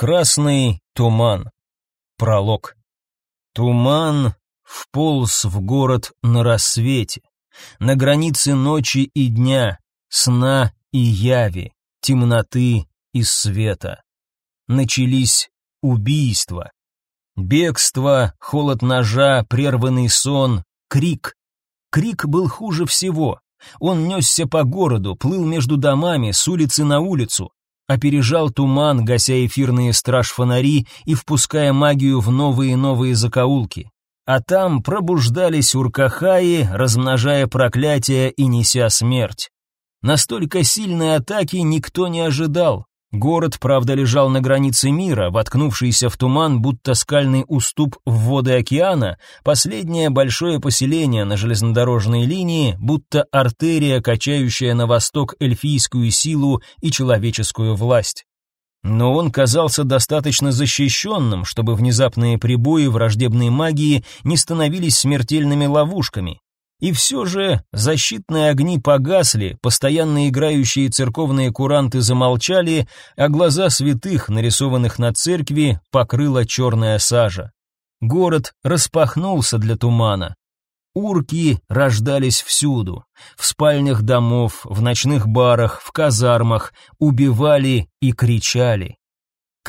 Красный туман. Пролог. Туман вполз в город на рассвете, на границе ночи и дня, сна и яви, темноты и света. Начались убийства. Бегство, холод ножа, прерванный сон, крик. Крик был хуже всего. Он несся по городу, плыл между домами, с улицы на улицу опережал туман, гася эфирные страж-фонари и впуская магию в новые и новые закоулки. А там пробуждались уркахаи, размножая проклятия и неся смерть. Настолько сильной атаки никто не ожидал. Город, правда, лежал на границе мира, воткнувшийся в туман, будто скальный уступ в воды океана, последнее большое поселение на железнодорожной линии, будто артерия, качающая на восток эльфийскую силу и человеческую власть. Но он казался достаточно защищенным, чтобы внезапные прибои враждебной магии не становились смертельными ловушками. И все же защитные огни погасли, постоянно играющие церковные куранты замолчали, а глаза святых, нарисованных на церкви, покрыла черная сажа. Город распахнулся для тумана. Урки рождались всюду, в спальнях домов, в ночных барах, в казармах, убивали и кричали.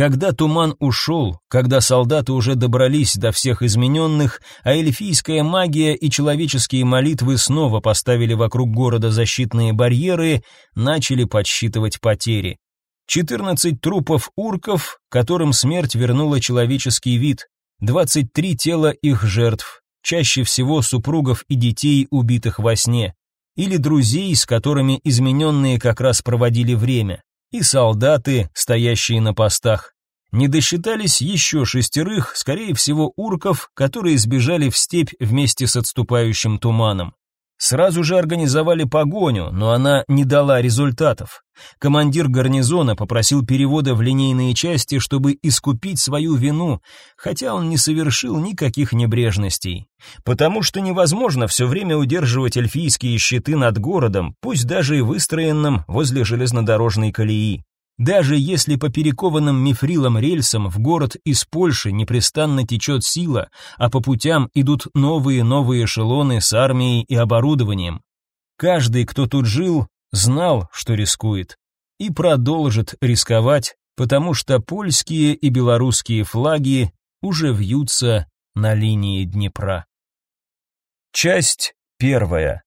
Когда туман ушел, когда солдаты уже добрались до всех измененных, а эльфийская магия и человеческие молитвы снова поставили вокруг города защитные барьеры, начали подсчитывать потери. 14 трупов урков, которым смерть вернула человеческий вид, 23 тела их жертв, чаще всего супругов и детей, убитых во сне, или друзей, с которыми измененные как раз проводили время и солдаты, стоящие на постах. Не досчитались еще шестерых, скорее всего, урков, которые сбежали в степь вместе с отступающим туманом. Сразу же организовали погоню, но она не дала результатов. Командир гарнизона попросил перевода в линейные части, чтобы искупить свою вину, хотя он не совершил никаких небрежностей. Потому что невозможно все время удерживать эльфийские щиты над городом, пусть даже и выстроенным возле железнодорожной колеи. Даже если по перекованным мифрилом рельсам в город из Польши непрестанно течет сила, а по путям идут новые-новые эшелоны с армией и оборудованием. Каждый, кто тут жил, знал, что рискует, и продолжит рисковать, потому что польские и белорусские флаги уже вьются на линии Днепра. Часть первая.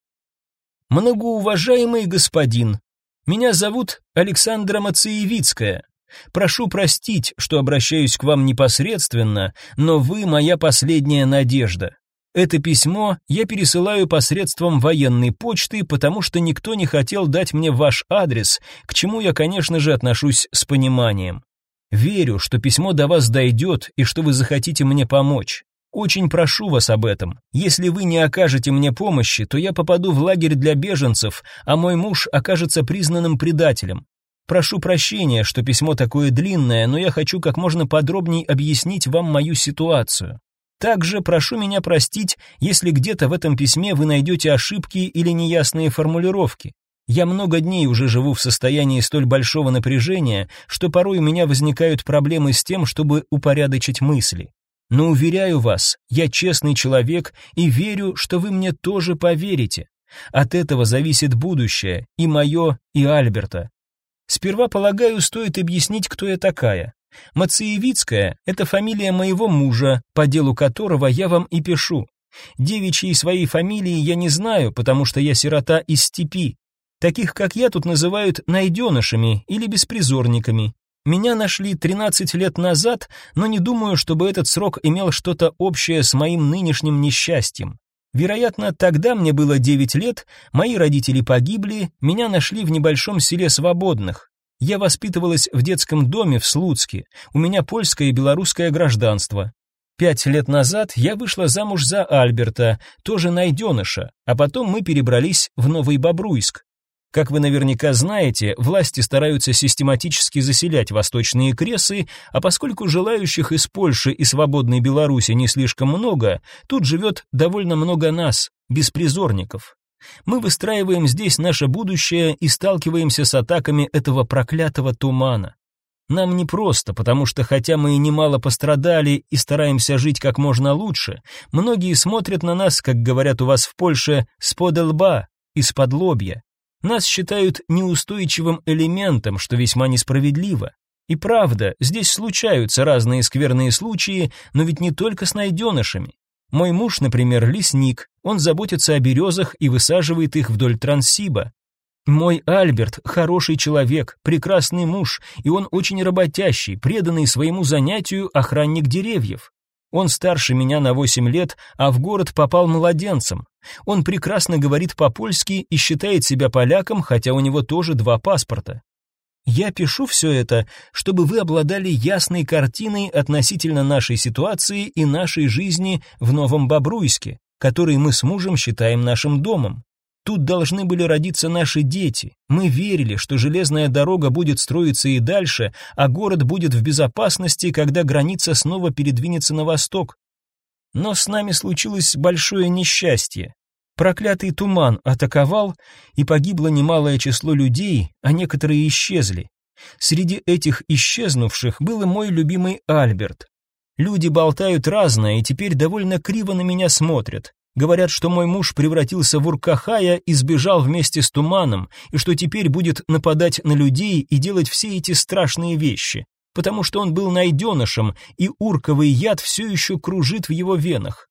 Многоуважаемый господин, меня зовут Александра Мациевицкая. Прошу простить, что обращаюсь к вам непосредственно, но вы моя последняя надежда. Это письмо я пересылаю посредством военной почты, потому что никто не хотел дать мне ваш адрес, к чему я, конечно же, отношусь с пониманием. Верю, что письмо до вас дойдет и что вы захотите мне помочь. Очень прошу вас об этом. Если вы не окажете мне помощи, то я попаду в лагерь для беженцев, а мой муж окажется признанным предателем. Прошу прощения, что письмо такое длинное, но я хочу как можно подробнее объяснить вам мою ситуацию. Также прошу меня простить, если где-то в этом письме вы найдете ошибки или неясные формулировки. Я много дней уже живу в состоянии столь большого напряжения, что порой у меня возникают проблемы с тем, чтобы упорядочить мысли. Но уверяю вас, я честный человек и верю, что вы мне тоже поверите. От этого зависит будущее, и мое, и Альберта. Сперва, полагаю, стоит объяснить, кто я такая. Мациевицкая — это фамилия моего мужа, по делу которого я вам и пишу. Девичьей своей фамилии я не знаю, потому что я сирота из степи. Таких, как я, тут называют найденышами или беспризорниками. Меня нашли 13 лет назад, но не думаю, чтобы этот срок имел что-то общее с моим нынешним несчастьем. Вероятно, тогда мне было 9 лет, мои родители погибли, меня нашли в небольшом селе Свободных. Я воспитывалась в детском доме в Слуцке, у меня польское и белорусское гражданство. Пять лет назад я вышла замуж за Альберта, тоже найденыша, а потом мы перебрались в Новый Бобруйск. Как вы наверняка знаете, власти стараются систематически заселять восточные кресы, а поскольку желающих из Польши и свободной Беларуси не слишком много, тут живет довольно много нас, беспризорников. Мы выстраиваем здесь наше будущее и сталкиваемся с атаками этого проклятого тумана. Нам непросто, потому что хотя мы и немало пострадали и стараемся жить как можно лучше, многие смотрят на нас, как говорят у вас в Польше, с-под лба, из-под лобья. Нас считают неустойчивым элементом, что весьма несправедливо. И правда, здесь случаются разные скверные случаи, но ведь не только с найденышами. Мой муж, например, лесник, он заботится о березах и высаживает их вдоль Транссиба. Мой Альберт хороший человек, прекрасный муж, и он очень работящий, преданный своему занятию охранник деревьев. Он старше меня на 8 лет, а в город попал младенцем. Он прекрасно говорит по-польски и считает себя поляком, хотя у него тоже два паспорта. Я пишу все это, чтобы вы обладали ясной картиной относительно нашей ситуации и нашей жизни в Новом Бобруйске, который мы с мужем считаем нашим домом. Тут должны были родиться наши дети. Мы верили, что железная дорога будет строиться и дальше, а город будет в безопасности, когда граница снова передвинется на восток. Но с нами случилось большое несчастье. Проклятый туман атаковал, и погибло немалое число людей, а некоторые исчезли. Среди этих исчезнувших был и мой любимый Альберт. Люди болтают разное и теперь довольно криво на меня смотрят. Говорят, что мой муж превратился в Уркахая и сбежал вместе с туманом, и что теперь будет нападать на людей и делать все эти страшные вещи, потому что он был найденышем, и урковый яд все еще кружит в его венах.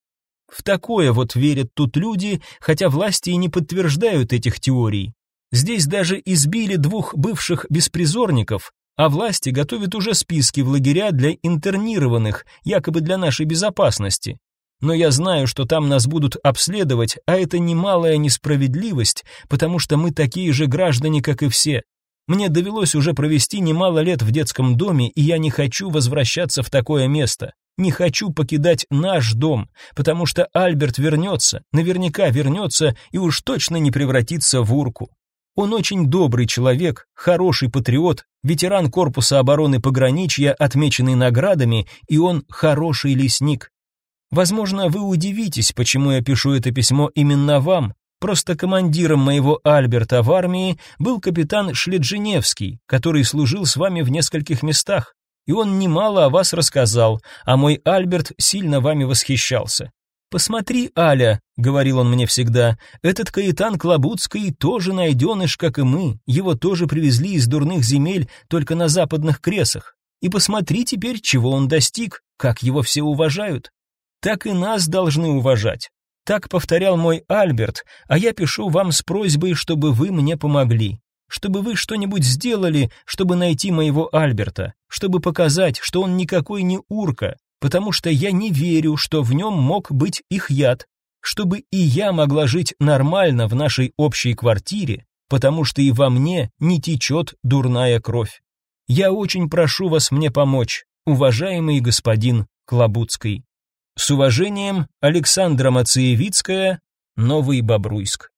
В такое вот верят тут люди, хотя власти и не подтверждают этих теорий. Здесь даже избили двух бывших беспризорников, а власти готовят уже списки в лагеря для интернированных, якобы для нашей безопасности но я знаю, что там нас будут обследовать, а это немалая несправедливость, потому что мы такие же граждане, как и все. Мне довелось уже провести немало лет в детском доме, и я не хочу возвращаться в такое место. Не хочу покидать наш дом, потому что Альберт вернется, наверняка вернется и уж точно не превратится в урку. Он очень добрый человек, хороший патриот, ветеран корпуса обороны пограничья, отмеченный наградами, и он хороший лесник. Возможно, вы удивитесь, почему я пишу это письмо именно вам. Просто командиром моего Альберта в армии был капитан Шледжиневский, который служил с вами в нескольких местах. И он немало о вас рассказал, а мой Альберт сильно вами восхищался. «Посмотри, Аля», — говорил он мне всегда, — «этот Каэтан Клобудский тоже найденыш, как и мы, его тоже привезли из дурных земель только на западных кресах. И посмотри теперь, чего он достиг, как его все уважают так и нас должны уважать. Так повторял мой Альберт, а я пишу вам с просьбой, чтобы вы мне помогли, чтобы вы что-нибудь сделали, чтобы найти моего Альберта, чтобы показать, что он никакой не урка, потому что я не верю, что в нем мог быть их яд, чтобы и я могла жить нормально в нашей общей квартире, потому что и во мне не течет дурная кровь. Я очень прошу вас мне помочь, уважаемый господин Клобудский. С уважением, Александра Мациевицкая, Новый Бобруйск.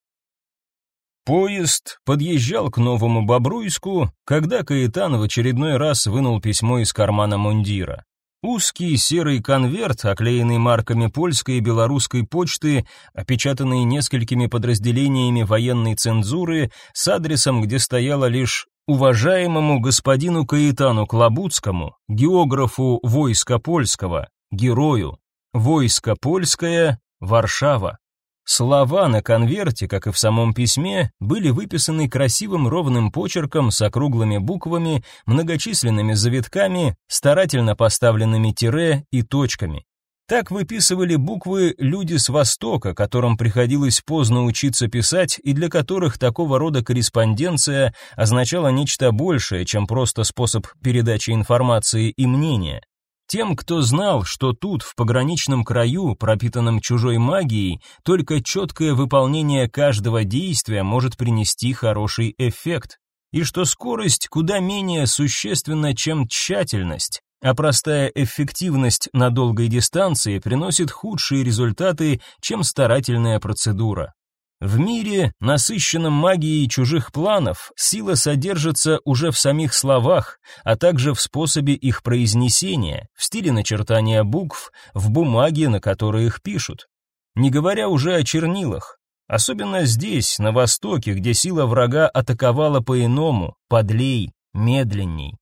Поезд подъезжал к Новому Бобруйску, когда Каэтан в очередной раз вынул письмо из кармана мундира. Узкий серый конверт, оклеенный марками польской и белорусской почты, опечатанный несколькими подразделениями военной цензуры, с адресом, где стояло лишь «Уважаемому господину Каэтану Клобудскому, географу войска польского, герою, Войско польское, Варшава. Слова на конверте, как и в самом письме, были выписаны красивым ровным почерком с округлыми буквами, многочисленными завитками, старательно поставленными тире и точками. Так выписывали буквы люди с Востока, которым приходилось поздно учиться писать и для которых такого рода корреспонденция означала нечто большее, чем просто способ передачи информации и мнения. Тем, кто знал, что тут, в пограничном краю, пропитанном чужой магией, только четкое выполнение каждого действия может принести хороший эффект, и что скорость куда менее существенна, чем тщательность, а простая эффективность на долгой дистанции приносит худшие результаты, чем старательная процедура. В мире, насыщенном магией чужих планов, сила содержится уже в самих словах, а также в способе их произнесения, в стиле начертания букв, в бумаге, на которой их пишут. Не говоря уже о чернилах. Особенно здесь, на востоке, где сила врага атаковала по-иному, подлей, медленней.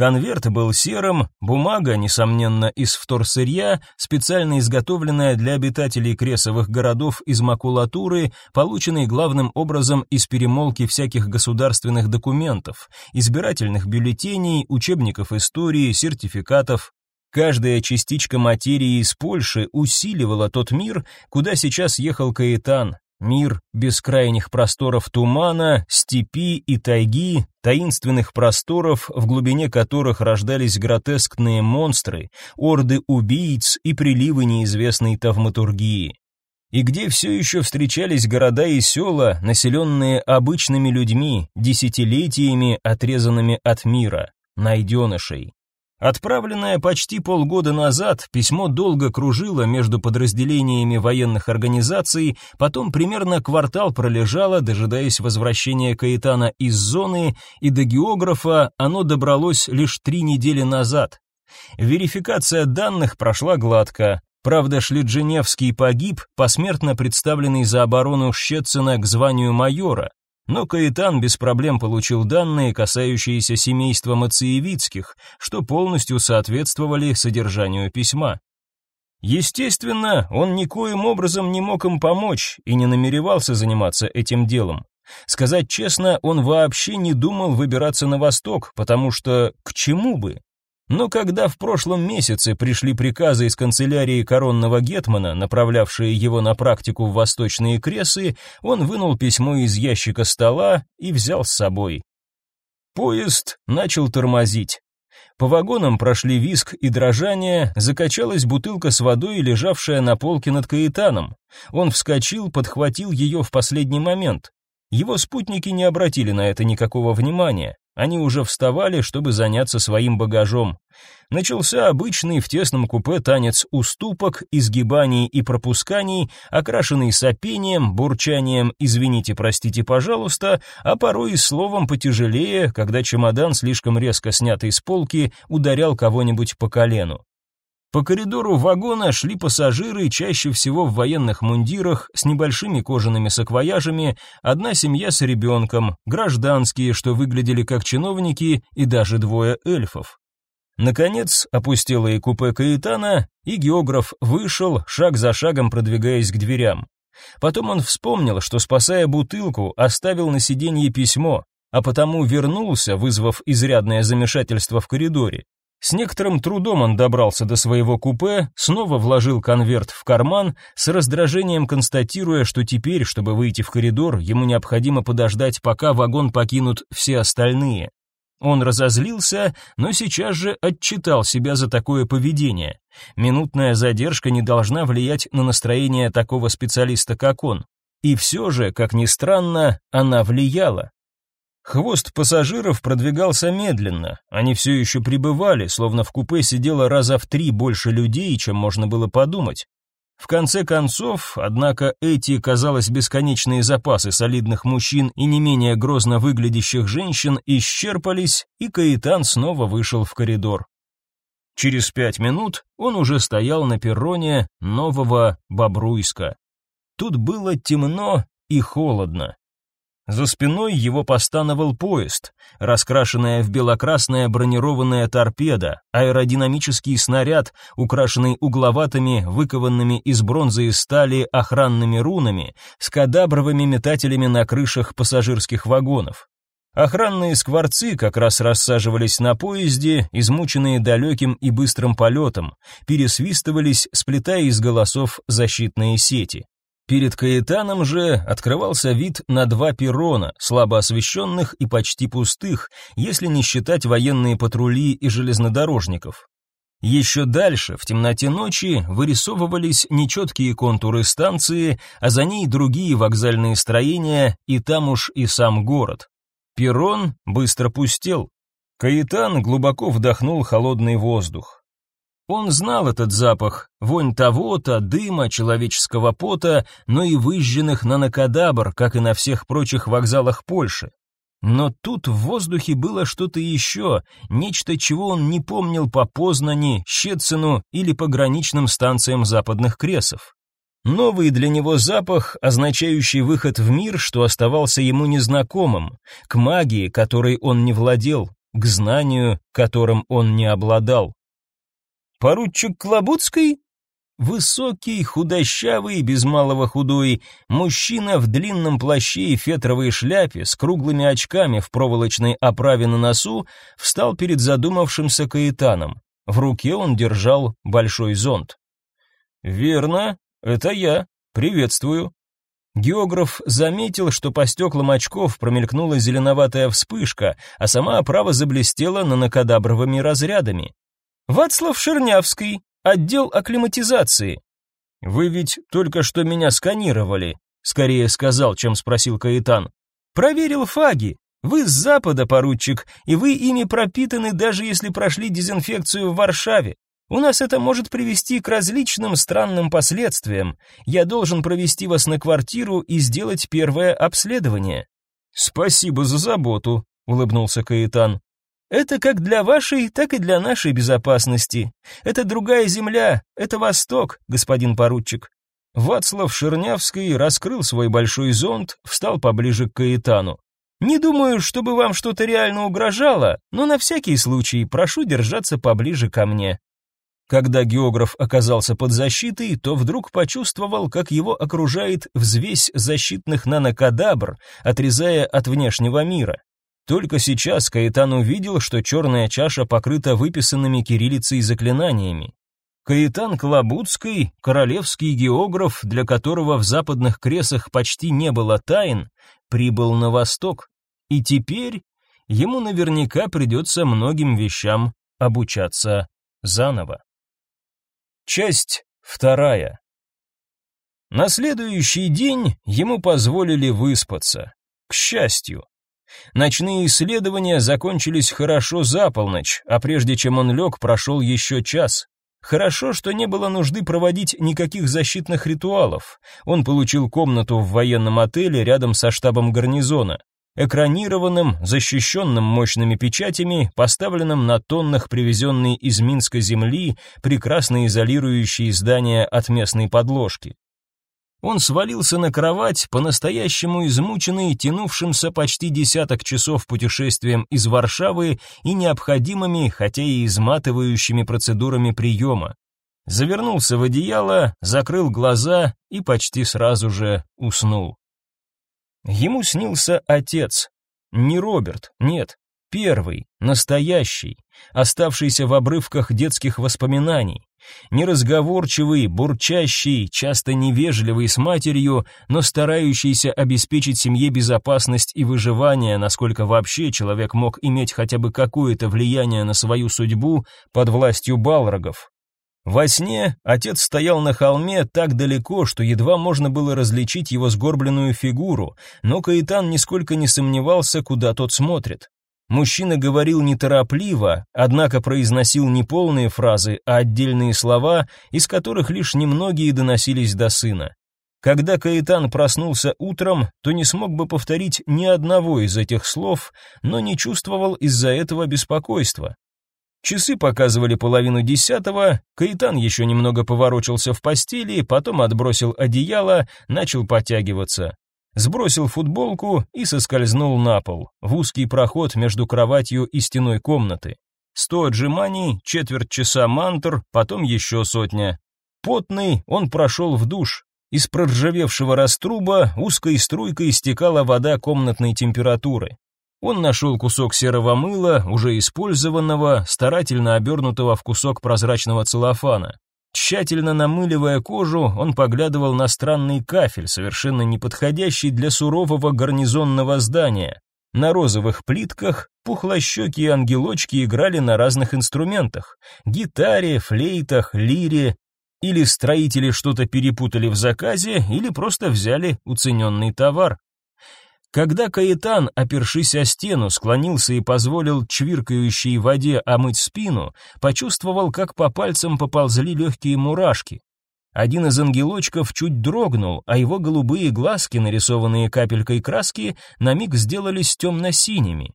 Конверт был серым, бумага, несомненно, из вторсырья, специально изготовленная для обитателей кресовых городов из макулатуры, полученной главным образом из перемолки всяких государственных документов, избирательных бюллетеней, учебников истории, сертификатов. Каждая частичка материи из Польши усиливала тот мир, куда сейчас ехал Каэтан, Мир бескрайних просторов тумана, степи и тайги, таинственных просторов, в глубине которых рождались гротескные монстры, орды убийц и приливы неизвестной тавматургии. И где все еще встречались города и села, населенные обычными людьми, десятилетиями отрезанными от мира, найденышей. Отправленное почти полгода назад, письмо долго кружило между подразделениями военных организаций, потом примерно квартал пролежало, дожидаясь возвращения Каэтана из зоны, и до географа оно добралось лишь три недели назад. Верификация данных прошла гладко. Правда, Шлидженевский погиб, посмертно представленный за оборону Щецина к званию майора, но Каэтан без проблем получил данные, касающиеся семейства Мациевицких, что полностью соответствовали содержанию письма. Естественно, он никоим образом не мог им помочь и не намеревался заниматься этим делом. Сказать честно, он вообще не думал выбираться на восток, потому что к чему бы? Но когда в прошлом месяце пришли приказы из канцелярии коронного гетмана, направлявшие его на практику в восточные кресы, он вынул письмо из ящика стола и взял с собой. Поезд начал тормозить. По вагонам прошли виск и дрожание, закачалась бутылка с водой, лежавшая на полке над Каэтаном. Он вскочил, подхватил ее в последний момент. Его спутники не обратили на это никакого внимания. Они уже вставали, чтобы заняться своим багажом. Начался обычный в тесном купе танец уступок, изгибаний и пропусканий, окрашенный сопением, бурчанием «извините, простите, пожалуйста», а порой и словом потяжелее, когда чемодан, слишком резко снятый с полки, ударял кого-нибудь по колену. По коридору вагона шли пассажиры, чаще всего в военных мундирах, с небольшими кожаными саквояжами, одна семья с ребенком, гражданские, что выглядели как чиновники, и даже двое эльфов. Наконец, опустело и купе Каэтана, и географ вышел, шаг за шагом продвигаясь к дверям. Потом он вспомнил, что, спасая бутылку, оставил на сиденье письмо, а потому вернулся, вызвав изрядное замешательство в коридоре. С некоторым трудом он добрался до своего купе, снова вложил конверт в карман, с раздражением констатируя, что теперь, чтобы выйти в коридор, ему необходимо подождать, пока вагон покинут все остальные. Он разозлился, но сейчас же отчитал себя за такое поведение. Минутная задержка не должна влиять на настроение такого специалиста, как он. И все же, как ни странно, она влияла. Хвост пассажиров продвигался медленно. Они все еще прибывали, словно в купе сидело раза в три больше людей, чем можно было подумать. В конце концов, однако, эти, казалось, бесконечные запасы солидных мужчин и не менее грозно выглядящих женщин исчерпались, и Каитан снова вышел в коридор. Через пять минут он уже стоял на перроне нового Бобруйска. Тут было темно и холодно. За спиной его постановал поезд, раскрашенная в белокрасная бронированная торпеда, аэродинамический снаряд, украшенный угловатыми, выкованными из бронзы и стали охранными рунами, с кадабровыми метателями на крышах пассажирских вагонов. Охранные скворцы как раз рассаживались на поезде, измученные далеким и быстрым полетом, пересвистывались, сплетая из голосов защитные сети. Перед Каэтаном же открывался вид на два перрона, слабо освещенных и почти пустых, если не считать военные патрули и железнодорожников. Еще дальше, в темноте ночи, вырисовывались нечеткие контуры станции, а за ней другие вокзальные строения, и там уж и сам город. Перрон быстро пустел. Каэтан глубоко вдохнул холодный воздух. Он знал этот запах, вонь того-то, дыма, человеческого пота, но и выжженных нанокадабр, как и на всех прочих вокзалах Польши. Но тут в воздухе было что-то еще, нечто, чего он не помнил по Познани, Щецину или пограничным станциям западных кресов. Новый для него запах, означающий выход в мир, что оставался ему незнакомым, к магии, которой он не владел, к знанию, которым он не обладал. «Поручик Клобудский?» Высокий, худощавый, без малого худой, мужчина в длинном плаще и фетровой шляпе с круглыми очками в проволочной оправе на носу встал перед задумавшимся Каэтаном. В руке он держал большой зонт. «Верно, это я. Приветствую». Географ заметил, что по стеклам очков промелькнула зеленоватая вспышка, а сама оправа заблестела нанокадабровыми разрядами. «Вацлав Шернявский, Отдел акклиматизации. Вы ведь только что меня сканировали, скорее сказал, чем спросил Каитан. Проверил фаги. Вы с запада, поручик, и вы ими пропитаны, даже если прошли дезинфекцию в Варшаве. У нас это может привести к различным странным последствиям. Я должен провести вас на квартиру и сделать первое обследование. Спасибо за заботу, улыбнулся Каитан. Это как для вашей, так и для нашей безопасности. Это другая земля, это Восток, господин поручик. Вацлав Шернявский раскрыл свой большой зонт, встал поближе к Каэтану. Не думаю, чтобы вам что-то реально угрожало, но на всякий случай прошу держаться поближе ко мне. Когда географ оказался под защитой, то вдруг почувствовал, как его окружает взвесь защитных нанокадабр, отрезая от внешнего мира. Только сейчас Каэтан увидел, что черная чаша покрыта выписанными кириллицей заклинаниями. Каэтан Клобудский, королевский географ, для которого в западных кресах почти не было тайн, прибыл на восток, и теперь ему наверняка придется многим вещам обучаться заново. Часть вторая. На следующий день ему позволили выспаться. К счастью, Ночные исследования закончились хорошо за полночь, а прежде чем он лег, прошел еще час. Хорошо, что не было нужды проводить никаких защитных ритуалов. Он получил комнату в военном отеле рядом со штабом гарнизона. Экранированным, защищенным мощными печатями, поставленным на тоннах привезенной из Минска земли, прекрасно изолирующие здание от местной подложки. Он свалился на кровать, по-настоящему измученный, тянувшимся почти десяток часов путешествием из Варшавы и необходимыми, хотя и изматывающими процедурами приема. Завернулся в одеяло, закрыл глаза и почти сразу же уснул. Ему снился отец. Не Роберт, нет, первый, настоящий, оставшийся в обрывках детских воспоминаний. Неразговорчивый, бурчащий, часто невежливый с матерью, но старающийся обеспечить семье безопасность и выживание, насколько вообще человек мог иметь хотя бы какое-то влияние на свою судьбу под властью балрогов. Во сне отец стоял на холме так далеко, что едва можно было различить его сгорбленную фигуру, но Каитан нисколько не сомневался, куда тот смотрит. Мужчина говорил неторопливо, однако произносил не полные фразы, а отдельные слова, из которых лишь немногие доносились до сына. Когда Каэтан проснулся утром, то не смог бы повторить ни одного из этих слов, но не чувствовал из-за этого беспокойства. Часы показывали половину десятого, Каэтан еще немного поворочился в постели, потом отбросил одеяло, начал потягиваться сбросил футболку и соскользнул на пол, в узкий проход между кроватью и стеной комнаты. Сто отжиманий, четверть часа мантр, потом еще сотня. Потный, он прошел в душ. Из проржавевшего раструба узкой струйкой стекала вода комнатной температуры. Он нашел кусок серого мыла, уже использованного, старательно обернутого в кусок прозрачного целлофана. Тщательно намыливая кожу, он поглядывал на странный кафель, совершенно неподходящий для сурового гарнизонного здания. На розовых плитках пухлощекие ангелочки играли на разных инструментах: гитаре, флейтах, лире. Или строители что-то перепутали в заказе, или просто взяли уцененный товар. Когда Каэтан, опершись о стену, склонился и позволил чвиркающей воде омыть спину, почувствовал, как по пальцам поползли легкие мурашки. Один из ангелочков чуть дрогнул, а его голубые глазки, нарисованные капелькой краски, на миг сделались темно-синими.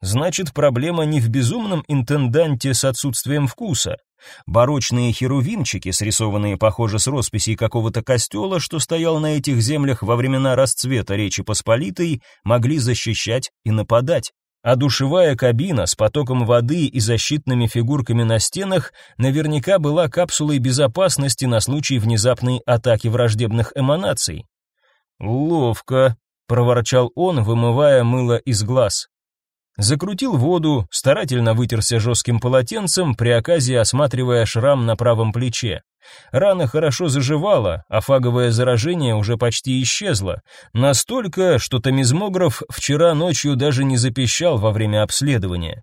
Значит, проблема не в безумном интенданте с отсутствием вкуса. Барочные херувимчики, срисованные, похоже, с росписей какого-то костела, что стоял на этих землях во времена расцвета Речи Посполитой, могли защищать и нападать. А душевая кабина с потоком воды и защитными фигурками на стенах наверняка была капсулой безопасности на случай внезапной атаки враждебных эманаций. «Ловко», — проворчал он, вымывая мыло из глаз. Закрутил воду, старательно вытерся жестким полотенцем, при оказии осматривая шрам на правом плече. Рана хорошо заживала, а фаговое заражение уже почти исчезло, настолько, что томизмограф вчера ночью даже не запищал во время обследования.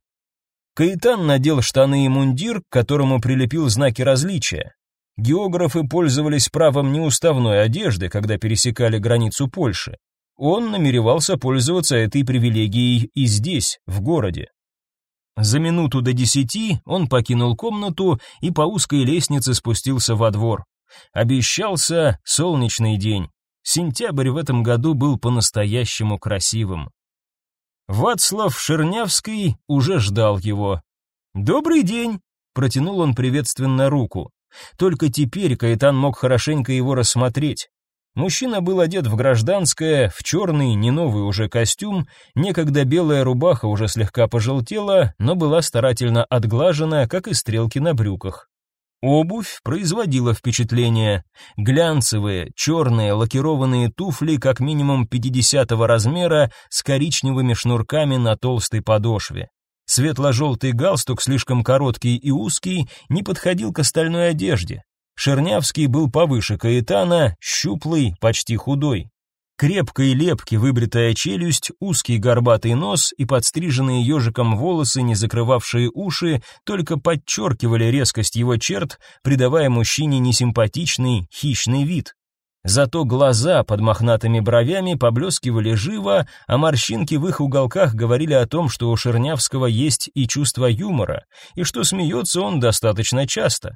Каитан надел штаны и мундир, к которому прилепил знаки различия. Географы пользовались правом неуставной одежды, когда пересекали границу Польши. Он намеревался пользоваться этой привилегией и здесь, в городе. За минуту до десяти он покинул комнату и по узкой лестнице спустился во двор. Обещался солнечный день. Сентябрь в этом году был по-настоящему красивым. Вацлав Шернявский уже ждал его. «Добрый день!» — протянул он приветственно руку. Только теперь Каэтан мог хорошенько его рассмотреть. Мужчина был одет в гражданское, в черный, не новый уже костюм, некогда белая рубаха уже слегка пожелтела, но была старательно отглажена, как и стрелки на брюках. Обувь производила впечатление. Глянцевые, черные, лакированные туфли как минимум 50 размера с коричневыми шнурками на толстой подошве. Светло-желтый галстук, слишком короткий и узкий, не подходил к остальной одежде. Шернявский был повыше Каэтана, щуплый, почти худой. Крепкой лепки выбритая челюсть, узкий горбатый нос и подстриженные ежиком волосы, не закрывавшие уши, только подчеркивали резкость его черт, придавая мужчине несимпатичный, хищный вид. Зато глаза под мохнатыми бровями поблескивали живо, а морщинки в их уголках говорили о том, что у Шернявского есть и чувство юмора, и что смеется он достаточно часто.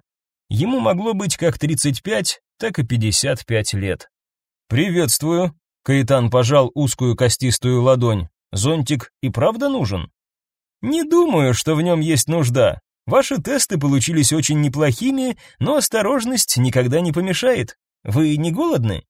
Ему могло быть как 35, так и 55 лет. «Приветствую», — Каэтан пожал узкую костистую ладонь. «Зонтик и правда нужен?» «Не думаю, что в нем есть нужда. Ваши тесты получились очень неплохими, но осторожность никогда не помешает. Вы не голодны?»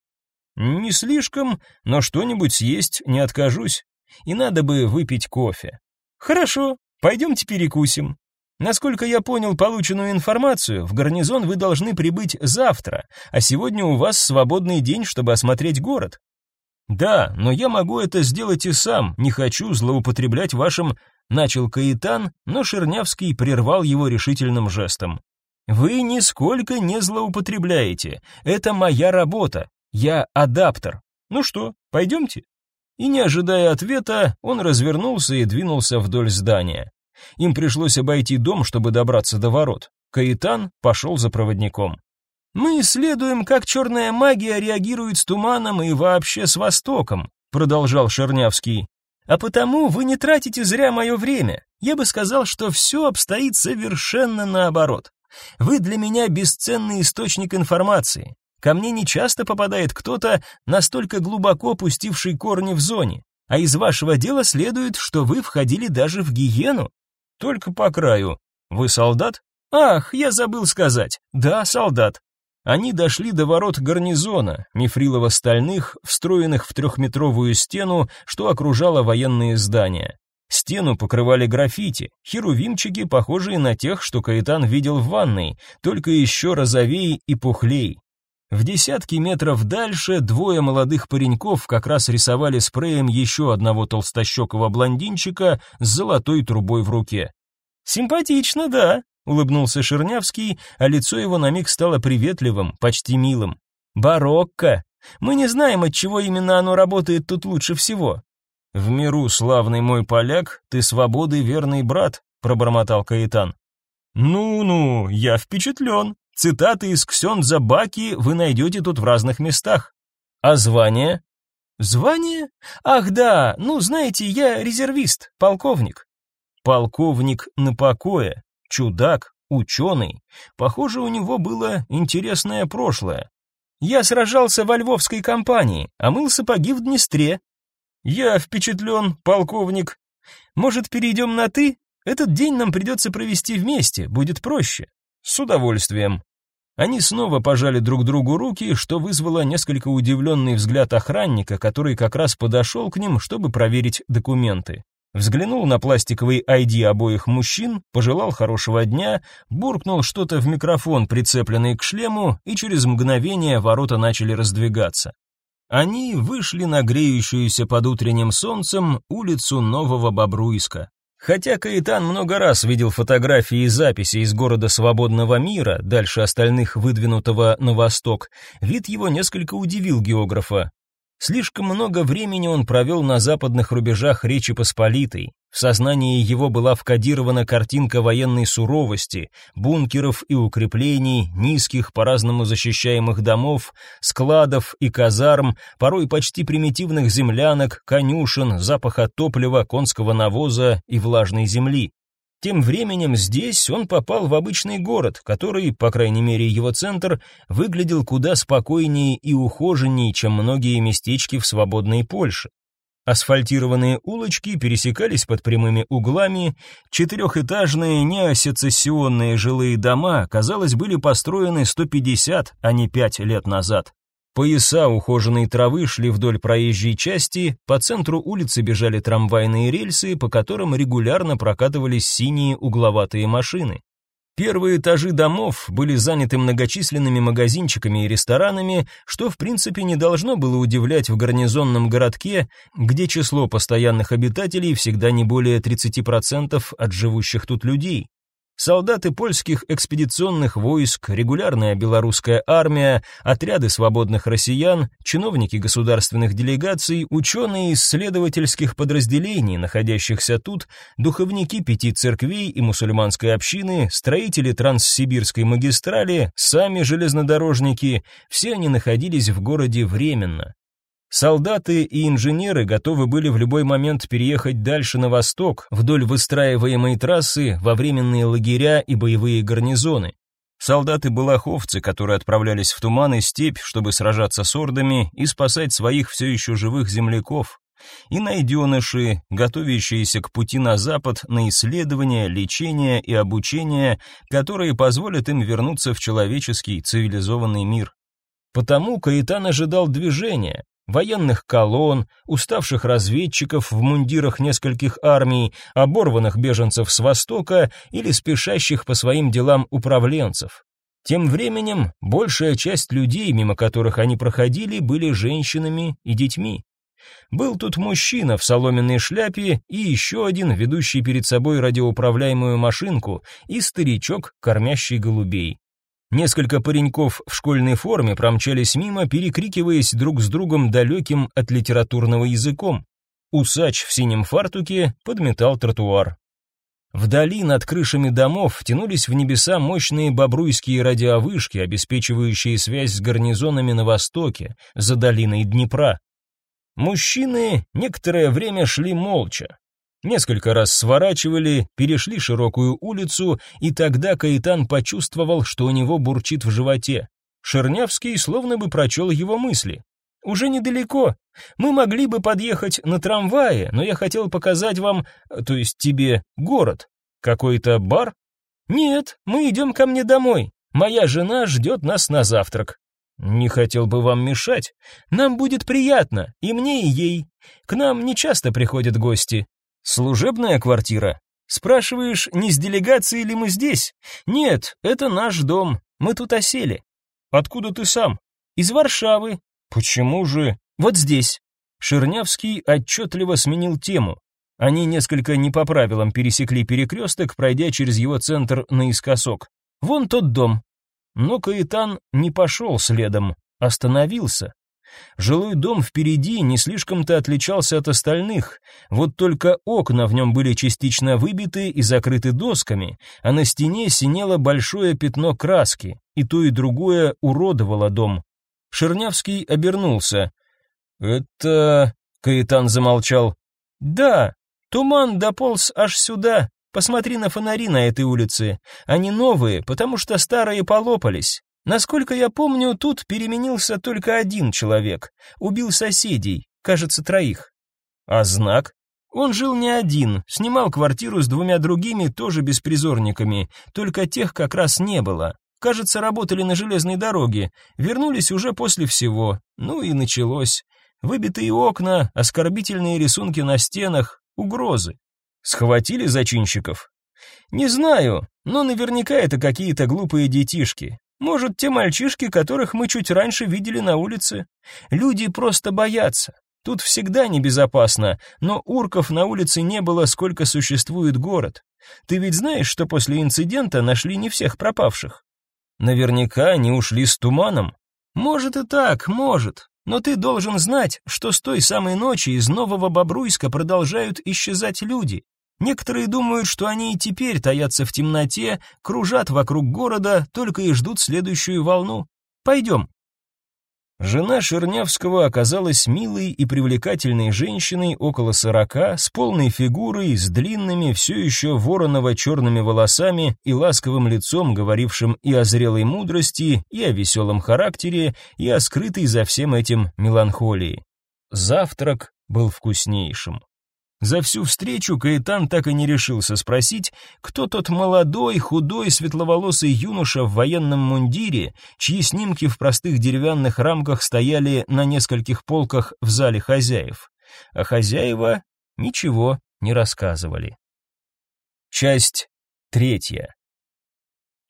«Не слишком, но что-нибудь съесть не откажусь. И надо бы выпить кофе». «Хорошо, пойдемте перекусим. Насколько я понял полученную информацию, в гарнизон вы должны прибыть завтра, а сегодня у вас свободный день, чтобы осмотреть город. Да, но я могу это сделать и сам, не хочу злоупотреблять вашим начал Каитан, но Шернявский прервал его решительным жестом. Вы нисколько не злоупотребляете. Это моя работа. Я адаптер. Ну что, пойдемте?» И не ожидая ответа, он развернулся и двинулся вдоль здания. Им пришлось обойти дом, чтобы добраться до ворот. Каитан пошел за проводником. «Мы исследуем, как черная магия реагирует с туманом и вообще с Востоком», продолжал Шернявский. «А потому вы не тратите зря мое время. Я бы сказал, что все обстоит совершенно наоборот. Вы для меня бесценный источник информации. Ко мне не часто попадает кто-то, настолько глубоко пустивший корни в зоне. А из вашего дела следует, что вы входили даже в гиену. Только по краю. Вы солдат? Ах, я забыл сказать. Да, солдат. Они дошли до ворот гарнизона, мифрилово-стальных, встроенных в трехметровую стену, что окружало военные здания. Стену покрывали граффити, херувимчики, похожие на тех, что Каэтан видел в ванной, только еще розовей и пухлей. В десятки метров дальше двое молодых пареньков как раз рисовали спреем еще одного толстощекого блондинчика с золотой трубой в руке. «Симпатично, да», — улыбнулся Шернявский, а лицо его на миг стало приветливым, почти милым. «Барокко! Мы не знаем, от чего именно оно работает тут лучше всего». «В миру, славный мой поляк, ты свободы верный брат», — пробормотал Каэтан. «Ну-ну, я впечатлен», Цитаты из Ксенза Баки вы найдете тут в разных местах. А звание? Звание? Ах да, ну знаете, я резервист, полковник. Полковник на покое, чудак, ученый. Похоже, у него было интересное прошлое. Я сражался во Львовской кампании, а мыл сапоги в Днестре. Я впечатлен, полковник. Может, перейдем на «ты»? Этот день нам придется провести вместе, будет проще. С удовольствием. Они снова пожали друг другу руки, что вызвало несколько удивленный взгляд охранника, который как раз подошел к ним, чтобы проверить документы. Взглянул на пластиковый ID обоих мужчин, пожелал хорошего дня, буркнул что-то в микрофон, прицепленный к шлему, и через мгновение ворота начали раздвигаться. Они вышли на греющуюся под утренним солнцем улицу Нового Бобруйска. Хотя Каитан много раз видел фотографии и записи из города свободного мира, дальше остальных выдвинутого на восток, вид его несколько удивил географа. Слишком много времени он провел на западных рубежах Речи Посполитой. В сознании его была вкодирована картинка военной суровости, бункеров и укреплений, низких по-разному защищаемых домов, складов и казарм, порой почти примитивных землянок, конюшен, запаха топлива, конского навоза и влажной земли. Тем временем здесь он попал в обычный город, который, по крайней мере его центр, выглядел куда спокойнее и ухоженнее, чем многие местечки в свободной Польше. Асфальтированные улочки пересекались под прямыми углами, четырехэтажные неосецессионные жилые дома, казалось, были построены 150, а не 5 лет назад. Пояса ухоженной травы шли вдоль проезжей части, по центру улицы бежали трамвайные рельсы, по которым регулярно прокатывались синие угловатые машины. Первые этажи домов были заняты многочисленными магазинчиками и ресторанами, что в принципе не должно было удивлять в гарнизонном городке, где число постоянных обитателей всегда не более 30% от живущих тут людей. Солдаты польских экспедиционных войск, регулярная белорусская армия, отряды свободных россиян, чиновники государственных делегаций, ученые исследовательских подразделений, находящихся тут, духовники пяти церквей и мусульманской общины, строители транссибирской магистрали, сами железнодорожники, все они находились в городе временно. Солдаты и инженеры готовы были в любой момент переехать дальше на восток, вдоль выстраиваемой трассы, во временные лагеря и боевые гарнизоны. Солдаты-балаховцы, которые отправлялись в туман и степь, чтобы сражаться с ордами и спасать своих все еще живых земляков. И найденыши, готовящиеся к пути на запад на исследования, лечение и обучение, которые позволят им вернуться в человеческий цивилизованный мир. Потому Каэтан ожидал движения, военных колонн, уставших разведчиков в мундирах нескольких армий, оборванных беженцев с востока или спешащих по своим делам управленцев. Тем временем большая часть людей, мимо которых они проходили, были женщинами и детьми. Был тут мужчина в соломенной шляпе и еще один, ведущий перед собой радиоуправляемую машинку, и старичок, кормящий голубей. Несколько пареньков в школьной форме промчались мимо, перекрикиваясь друг с другом далеким от литературного языком. Усач в синем фартуке подметал тротуар. Вдали над крышами домов тянулись в небеса мощные бобруйские радиовышки, обеспечивающие связь с гарнизонами на востоке, за долиной Днепра. Мужчины некоторое время шли молча. Несколько раз сворачивали, перешли широкую улицу, и тогда Каитан почувствовал, что у него бурчит в животе. Шернявский словно бы прочел его мысли. «Уже недалеко. Мы могли бы подъехать на трамвае, но я хотел показать вам, то есть тебе, город. Какой-то бар? Нет, мы идем ко мне домой. Моя жена ждет нас на завтрак. Не хотел бы вам мешать. Нам будет приятно, и мне, и ей. К нам не часто приходят гости. Служебная квартира? Спрашиваешь, не с делегацией ли мы здесь? Нет, это наш дом. Мы тут осели. Откуда ты сам? Из Варшавы. Почему же? Вот здесь. Шернявский отчетливо сменил тему. Они несколько не по правилам пересекли перекресток, пройдя через его центр наискосок. Вон тот дом. Но Каэтан не пошел следом, остановился. Жилой дом впереди не слишком-то отличался от остальных, вот только окна в нем были частично выбиты и закрыты досками, а на стене синело большое пятно краски, и то и другое уродовало дом. Шернявский обернулся. «Это...» — Каэтан замолчал. «Да, туман дополз аж сюда. Посмотри на фонари на этой улице. Они новые, потому что старые полопались. Насколько я помню, тут переменился только один человек. Убил соседей, кажется, троих. А знак? Он жил не один, снимал квартиру с двумя другими, тоже беспризорниками, только тех как раз не было. Кажется, работали на железной дороге, вернулись уже после всего. Ну и началось. Выбитые окна, оскорбительные рисунки на стенах, угрозы. Схватили зачинщиков? Не знаю, но наверняка это какие-то глупые детишки. Может, те мальчишки, которых мы чуть раньше видели на улице. Люди просто боятся. Тут всегда небезопасно, но урков на улице не было, сколько существует город. Ты ведь знаешь, что после инцидента нашли не всех пропавших? Наверняка они ушли с туманом. Может и так, может. Но ты должен знать, что с той самой ночи из Нового Бобруйска продолжают исчезать люди. Некоторые думают, что они и теперь таятся в темноте, кружат вокруг города, только и ждут следующую волну. Пойдем, Жена Шернявского оказалась милой и привлекательной женщиной около сорока, с полной фигурой, с длинными, все еще вороново-черными волосами и ласковым лицом, говорившим и о зрелой мудрости, и о веселом характере, и о скрытой за всем этим меланхолии. Завтрак был вкуснейшим. За всю встречу Каэтан так и не решился спросить, кто тот молодой, худой, светловолосый юноша в военном мундире, чьи снимки в простых деревянных рамках стояли на нескольких полках в зале хозяев. А хозяева ничего не рассказывали. Часть третья.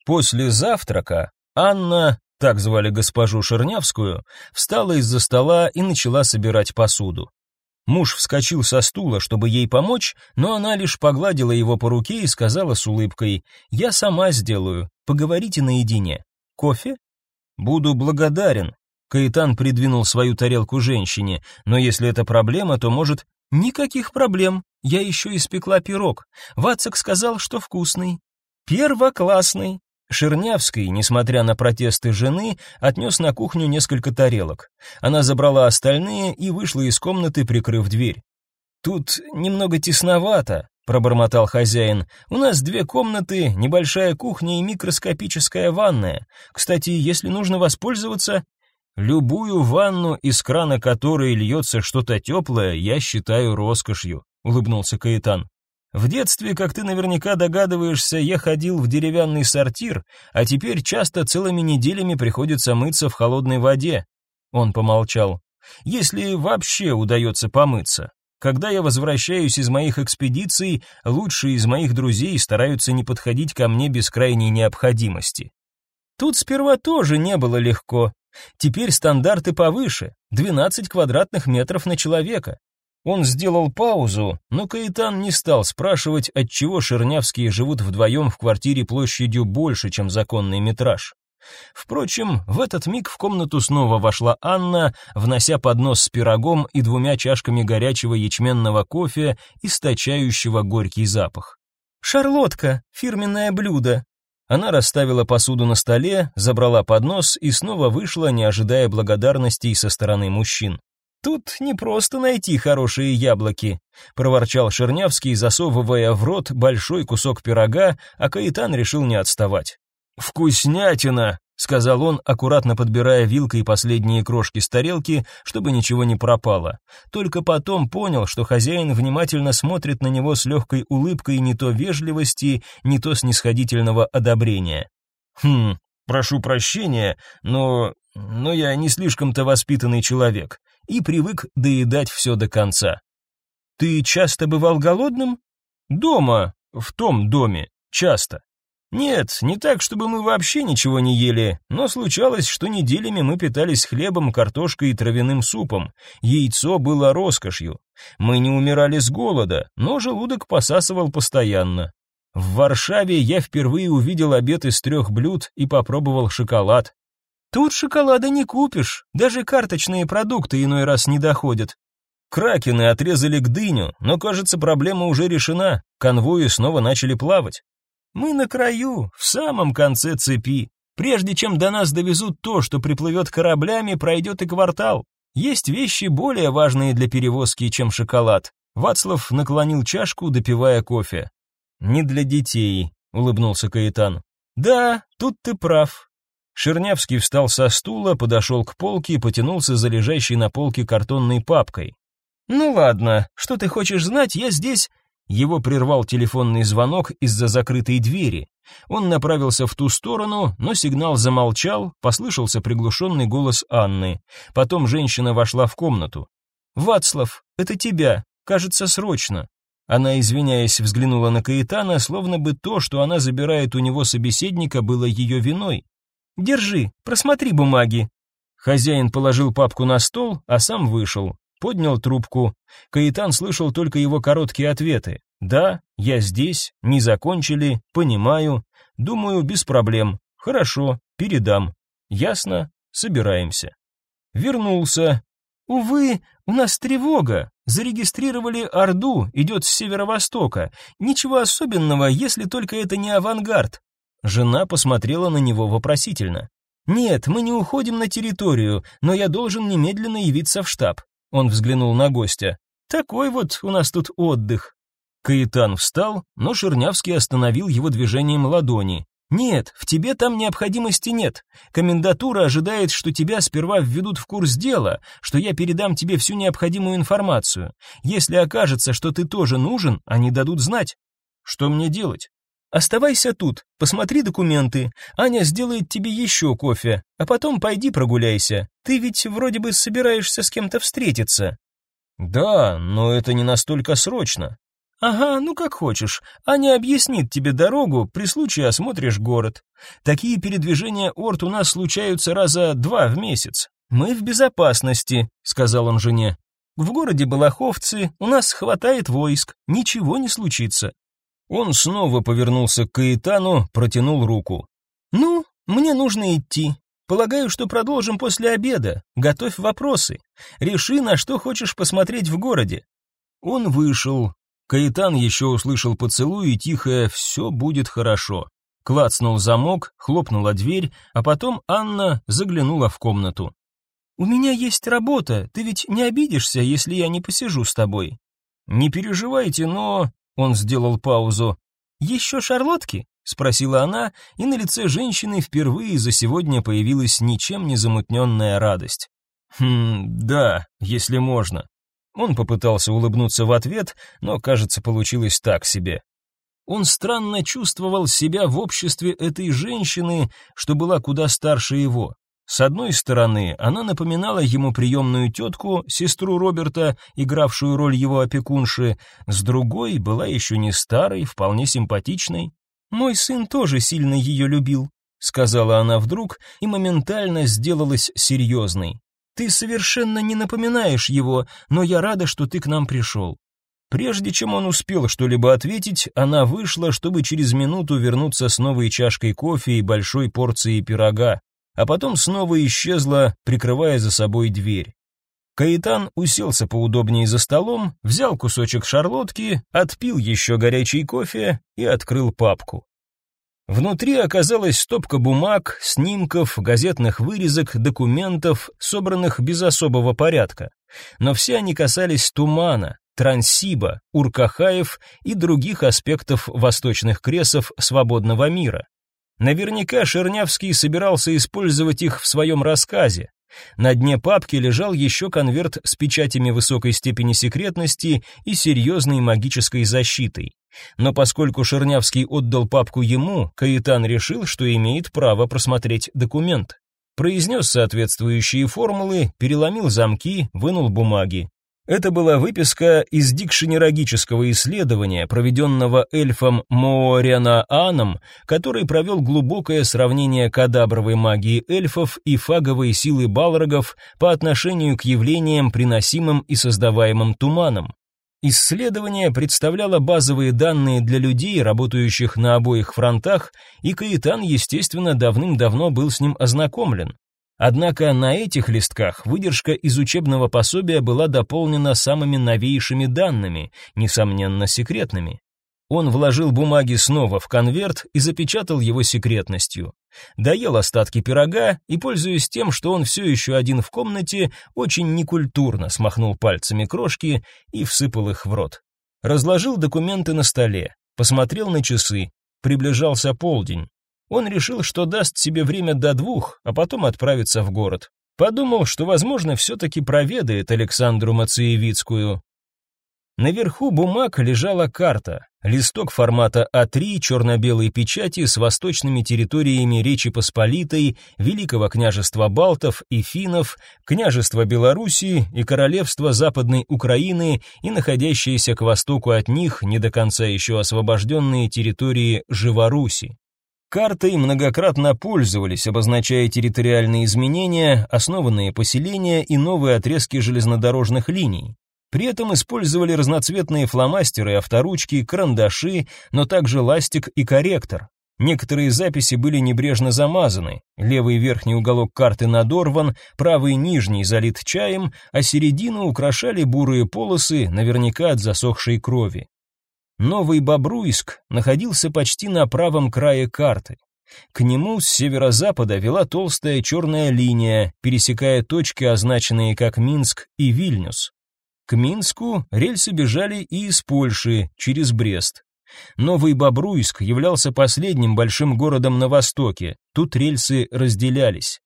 После завтрака Анна, так звали госпожу Шернявскую, встала из-за стола и начала собирать посуду. Муж вскочил со стула, чтобы ей помочь, но она лишь погладила его по руке и сказала с улыбкой: "Я сама сделаю. Поговорите наедине. Кофе? Буду благодарен". Каитан придвинул свою тарелку женщине. "Но если это проблема, то может никаких проблем. Я еще испекла пирог. Вацак сказал, что вкусный. Первоклассный. Шернявский, несмотря на протесты жены, отнес на кухню несколько тарелок. Она забрала остальные и вышла из комнаты, прикрыв дверь. Тут немного тесновато, пробормотал хозяин. У нас две комнаты, небольшая кухня и микроскопическая ванная. Кстати, если нужно воспользоваться любую ванну, из крана которой льется что-то теплое, я считаю роскошью, улыбнулся Каитан. В детстве, как ты наверняка догадываешься, я ходил в деревянный сортир, а теперь часто целыми неделями приходится мыться в холодной воде. Он помолчал. Если вообще удается помыться. Когда я возвращаюсь из моих экспедиций, лучшие из моих друзей стараются не подходить ко мне без крайней необходимости. Тут сперва тоже не было легко. Теперь стандарты повыше, 12 квадратных метров на человека. Он сделал паузу, но Каитан не стал спрашивать, отчего Шернявские живут вдвоем в квартире площадью больше, чем законный метраж. Впрочем, в этот миг в комнату снова вошла Анна, внося поднос с пирогом и двумя чашками горячего ячменного кофе, источающего горький запах. «Шарлотка, фирменное блюдо». Она расставила посуду на столе, забрала поднос и снова вышла, не ожидая благодарностей со стороны мужчин. Тут не просто найти хорошие яблоки, проворчал Шернявский, засовывая в рот большой кусок пирога, а Каитан решил не отставать. Вкуснятина, сказал он, аккуратно подбирая вилкой последние крошки с тарелки, чтобы ничего не пропало. Только потом понял, что хозяин внимательно смотрит на него с легкой улыбкой не то вежливости, не то снисходительного одобрения. Хм, прошу прощения, но но я не слишком-то воспитанный человек и привык доедать все до конца. Ты часто бывал голодным? Дома, в том доме, часто. Нет, не так, чтобы мы вообще ничего не ели, но случалось, что неделями мы питались хлебом, картошкой и травяным супом. Яйцо было роскошью. Мы не умирали с голода, но желудок посасывал постоянно. В Варшаве я впервые увидел обед из трех блюд и попробовал шоколад. Тут шоколада не купишь, даже карточные продукты иной раз не доходят. Кракены отрезали к дыню, но, кажется, проблема уже решена. Конвои снова начали плавать. Мы на краю, в самом конце цепи. Прежде чем до нас довезут то, что приплывет кораблями, пройдет и квартал. Есть вещи более важные для перевозки, чем шоколад. Вацлав наклонил чашку, допивая кофе. Не для детей, улыбнулся Каитан. Да, тут ты прав. Шернявский встал со стула, подошел к полке и потянулся за лежащей на полке картонной папкой. «Ну ладно, что ты хочешь знать, я здесь...» Его прервал телефонный звонок из-за закрытой двери. Он направился в ту сторону, но сигнал замолчал, послышался приглушенный голос Анны. Потом женщина вошла в комнату. «Вацлав, это тебя, кажется, срочно». Она, извиняясь, взглянула на Каэтана, словно бы то, что она забирает у него собеседника, было ее виной. «Держи, просмотри бумаги». Хозяин положил папку на стол, а сам вышел. Поднял трубку. Каэтан слышал только его короткие ответы. «Да, я здесь, не закончили, понимаю, думаю, без проблем. Хорошо, передам. Ясно, собираемся». Вернулся. «Увы, у нас тревога. Зарегистрировали Орду, идет с северо-востока. Ничего особенного, если только это не авангард». Жена посмотрела на него вопросительно. «Нет, мы не уходим на территорию, но я должен немедленно явиться в штаб». Он взглянул на гостя. «Такой вот у нас тут отдых». Каэтан встал, но Шернявский остановил его движением ладони. Нет, в тебе там необходимости нет. Комендатура ожидает, что тебя сперва введут в курс дела, что я передам тебе всю необходимую информацию. Если окажется, что ты тоже нужен, они дадут знать. Что мне делать? Оставайся тут, посмотри документы. Аня сделает тебе еще кофе, а потом пойди прогуляйся. Ты ведь вроде бы собираешься с кем-то встретиться. Да, но это не настолько срочно. Ага, ну как хочешь. Аня объяснит тебе дорогу, при случае осмотришь город. Такие передвижения Орт у нас случаются раза два в месяц. Мы в безопасности, сказал он жене. В городе Балаховцы у нас хватает войск, ничего не случится. Он снова повернулся к Каэтану, протянул руку. Ну, мне нужно идти. Полагаю, что продолжим после обеда. Готовь вопросы. Реши, на что хочешь посмотреть в городе. Он вышел, Каитан еще услышал поцелуй и тихое «все будет хорошо». Клацнул замок, хлопнула дверь, а потом Анна заглянула в комнату. «У меня есть работа, ты ведь не обидишься, если я не посижу с тобой?» «Не переживайте, но...» — он сделал паузу. «Еще шарлотки?» — спросила она, и на лице женщины впервые за сегодня появилась ничем не замутненная радость. «Хм, да, если можно». Он попытался улыбнуться в ответ, но, кажется, получилось так себе. Он странно чувствовал себя в обществе этой женщины, что была куда старше его. С одной стороны, она напоминала ему приемную тетку, сестру Роберта, игравшую роль его опекунши, с другой была еще не старой, вполне симпатичной. «Мой сын тоже сильно ее любил», — сказала она вдруг и моментально сделалась серьезной. Ты совершенно не напоминаешь его, но я рада, что ты к нам пришел». Прежде чем он успел что-либо ответить, она вышла, чтобы через минуту вернуться с новой чашкой кофе и большой порцией пирога, а потом снова исчезла, прикрывая за собой дверь. Каитан уселся поудобнее за столом, взял кусочек шарлотки, отпил еще горячий кофе и открыл папку. Внутри оказалась стопка бумаг, снимков, газетных вырезок, документов, собранных без особого порядка. Но все они касались тумана, Трансиба, Уркахаев и других аспектов восточных кресов свободного мира. Наверняка Шернявский собирался использовать их в своем рассказе. На дне папки лежал еще конверт с печатями высокой степени секретности и серьезной магической защитой. Но поскольку Шернявский отдал папку ему, Каитан решил, что имеет право просмотреть документ. Произнес соответствующие формулы, переломил замки, вынул бумаги. Это была выписка из дикшенерогического исследования, проведенного эльфом Мооряна-Аном, который провел глубокое сравнение кадабровой магии эльфов и фаговой силы балрогов по отношению к явлениям, приносимым и создаваемым туманом. Исследование представляло базовые данные для людей, работающих на обоих фронтах, и Каитан, естественно, давным-давно был с ним ознакомлен. Однако на этих листках выдержка из учебного пособия была дополнена самыми новейшими данными, несомненно секретными. Он вложил бумаги снова в конверт и запечатал его секретностью. Доел остатки пирога и, пользуясь тем, что он все еще один в комнате, очень некультурно смахнул пальцами крошки и всыпал их в рот. Разложил документы на столе, посмотрел на часы. Приближался полдень. Он решил, что даст себе время до двух, а потом отправится в город. Подумал, что, возможно, все-таки проведает Александру Мациевицкую. Наверху бумаг лежала карта, листок формата А3 черно-белой печати с восточными территориями Речи Посполитой, Великого княжества Балтов и Финнов, княжества Белоруссии и королевства Западной Украины и находящиеся к востоку от них не до конца еще освобожденные территории Живоруси. Картой многократно пользовались, обозначая территориальные изменения, основанные поселения и новые отрезки железнодорожных линий. При этом использовали разноцветные фломастеры, авторучки, карандаши, но также ластик и корректор. Некоторые записи были небрежно замазаны. Левый верхний уголок карты надорван, правый нижний залит чаем, а середину украшали бурые полосы, наверняка от засохшей крови. Новый Бобруйск находился почти на правом крае карты. К нему с северо-запада вела толстая черная линия, пересекая точки, означенные как Минск и Вильнюс. К Минску рельсы бежали и из Польши, через Брест. Новый Бобруйск являлся последним большим городом на востоке, тут рельсы разделялись.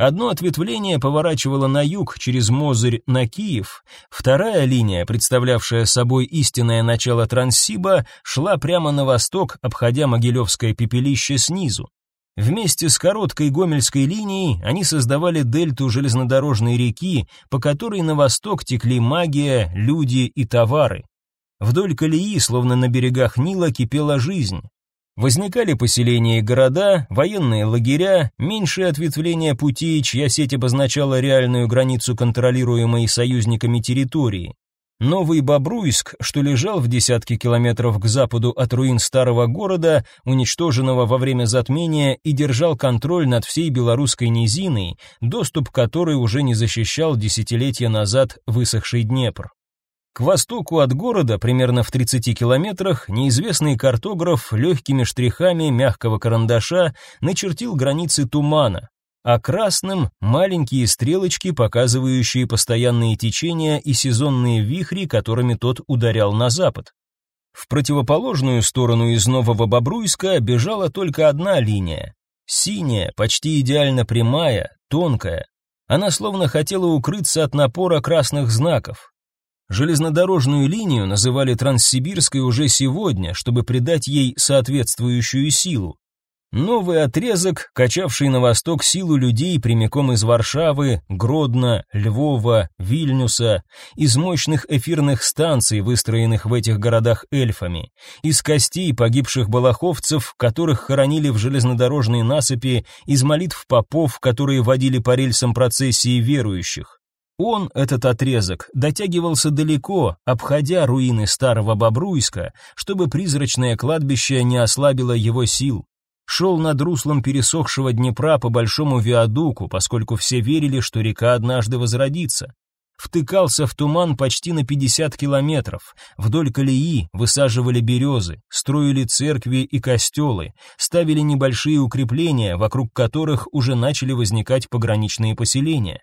Одно ответвление поворачивало на юг через Мозырь на Киев, вторая линия, представлявшая собой истинное начало Транссиба, шла прямо на восток, обходя Могилевское пепелище снизу. Вместе с короткой Гомельской линией они создавали дельту железнодорожной реки, по которой на восток текли магия, люди и товары. Вдоль колеи, словно на берегах Нила, кипела жизнь. Возникали поселения и города, военные лагеря, меньшие ответвления пути, чья сеть обозначала реальную границу контролируемой союзниками территории. Новый Бобруйск, что лежал в десятке километров к западу от руин старого города, уничтоженного во время затмения, и держал контроль над всей белорусской низиной, доступ к которой уже не защищал десятилетия назад высохший Днепр. К востоку от города, примерно в 30 километрах, неизвестный картограф легкими штрихами мягкого карандаша начертил границы тумана, а красным маленькие стрелочки, показывающие постоянные течения и сезонные вихри, которыми тот ударял на запад. В противоположную сторону из Нового Бобруйска бежала только одна линия. Синяя, почти идеально прямая, тонкая. Она словно хотела укрыться от напора красных знаков. Железнодорожную линию называли Транссибирской уже сегодня, чтобы придать ей соответствующую силу. Новый отрезок, качавший на восток силу людей прямиком из Варшавы, Гродно, Львова, Вильнюса, из мощных эфирных станций, выстроенных в этих городах эльфами, из костей погибших балаховцев, которых хоронили в железнодорожной насыпи, из молитв попов, которые водили по рельсам процессии верующих. Он, этот отрезок, дотягивался далеко, обходя руины старого Бобруйска, чтобы призрачное кладбище не ослабило его сил шел над руслом пересохшего Днепра по большому виадуку, поскольку все верили, что река однажды возродится. Втыкался в туман почти на 50 километров. Вдоль колеи высаживали березы, строили церкви и костелы, ставили небольшие укрепления, вокруг которых уже начали возникать пограничные поселения.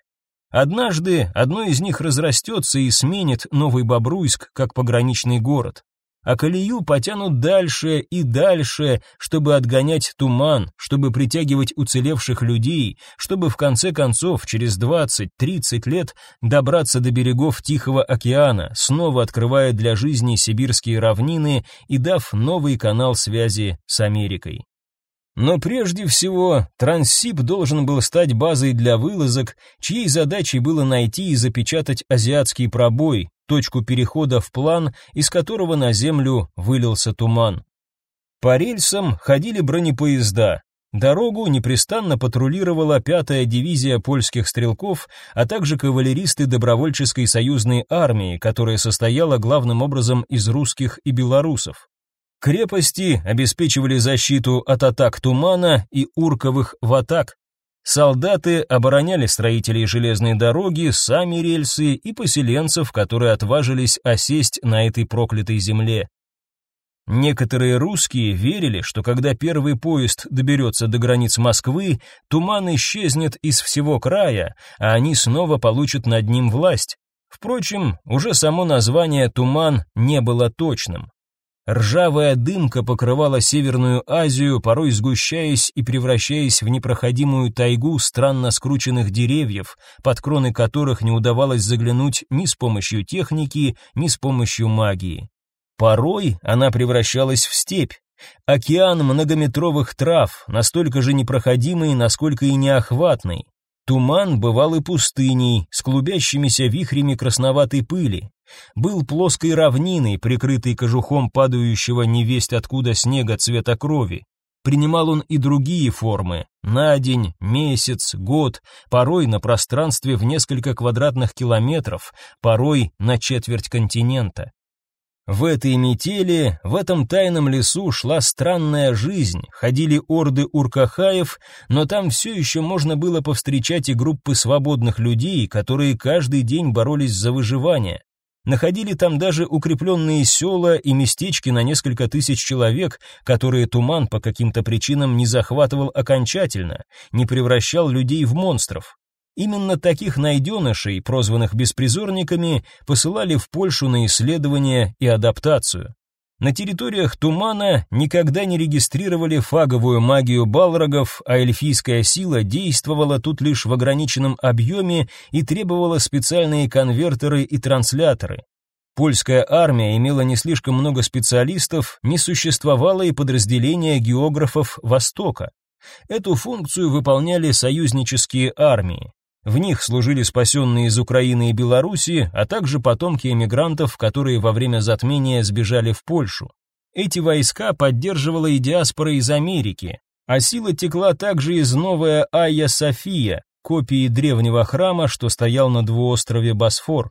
Однажды одно из них разрастется и сменит Новый Бобруйск как пограничный город а колею потянут дальше и дальше, чтобы отгонять туман, чтобы притягивать уцелевших людей, чтобы в конце концов через 20-30 лет добраться до берегов Тихого океана, снова открывая для жизни сибирские равнины и дав новый канал связи с Америкой. Но прежде всего, Транссиб должен был стать базой для вылазок, чьей задачей было найти и запечатать азиатский пробой, точку перехода в план, из которого на землю вылился туман. По рельсам ходили бронепоезда. Дорогу непрестанно патрулировала пятая дивизия польских стрелков, а также кавалеристы добровольческой союзной армии, которая состояла главным образом из русских и белорусов. Крепости обеспечивали защиту от атак тумана и урковых ватак. Солдаты обороняли строителей железной дороги, сами рельсы и поселенцев, которые отважились осесть на этой проклятой земле. Некоторые русские верили, что когда первый поезд доберется до границ Москвы, туман исчезнет из всего края, а они снова получат над ним власть. Впрочем, уже само название «туман» не было точным. Ржавая дымка покрывала Северную Азию, порой сгущаясь и превращаясь в непроходимую тайгу странно скрученных деревьев, под кроны которых не удавалось заглянуть ни с помощью техники, ни с помощью магии. Порой она превращалась в степь. Океан многометровых трав, настолько же непроходимый, насколько и неохватный. Туман бывал и пустыней, с клубящимися вихрями красноватой пыли. Был плоской равниной, прикрытой кожухом падающего невесть откуда снега цвета крови. Принимал он и другие формы – на день, месяц, год, порой на пространстве в несколько квадратных километров, порой на четверть континента. В этой метели, в этом тайном лесу шла странная жизнь, ходили орды уркахаев, но там все еще можно было повстречать и группы свободных людей, которые каждый день боролись за выживание. Находили там даже укрепленные села и местечки на несколько тысяч человек, которые туман по каким-то причинам не захватывал окончательно, не превращал людей в монстров. Именно таких найденышей, прозванных беспризорниками, посылали в Польшу на исследование и адаптацию. На территориях Тумана никогда не регистрировали фаговую магию балрогов, а эльфийская сила действовала тут лишь в ограниченном объеме и требовала специальные конвертеры и трансляторы. Польская армия имела не слишком много специалистов, не существовало и подразделения географов Востока. Эту функцию выполняли союзнические армии. В них служили спасенные из Украины и Белоруссии, а также потомки эмигрантов, которые во время затмения сбежали в Польшу. Эти войска поддерживала и диаспора из Америки, а сила текла также из Новая Айя София, копии древнего храма, что стоял на двуострове Босфор.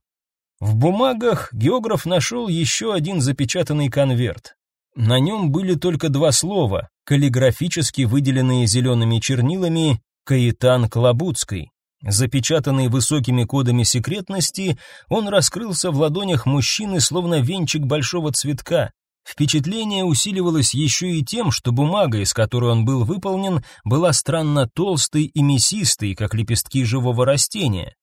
В бумагах географ нашел еще один запечатанный конверт. На нем были только два слова, каллиграфически выделенные зелеными чернилами «Каэтан Клобудской». Запечатанный высокими кодами секретности, он раскрылся в ладонях мужчины словно венчик большого цветка. Впечатление усиливалось еще и тем, что бумага, из которой он был выполнен, была странно толстой и мясистой, как лепестки живого растения.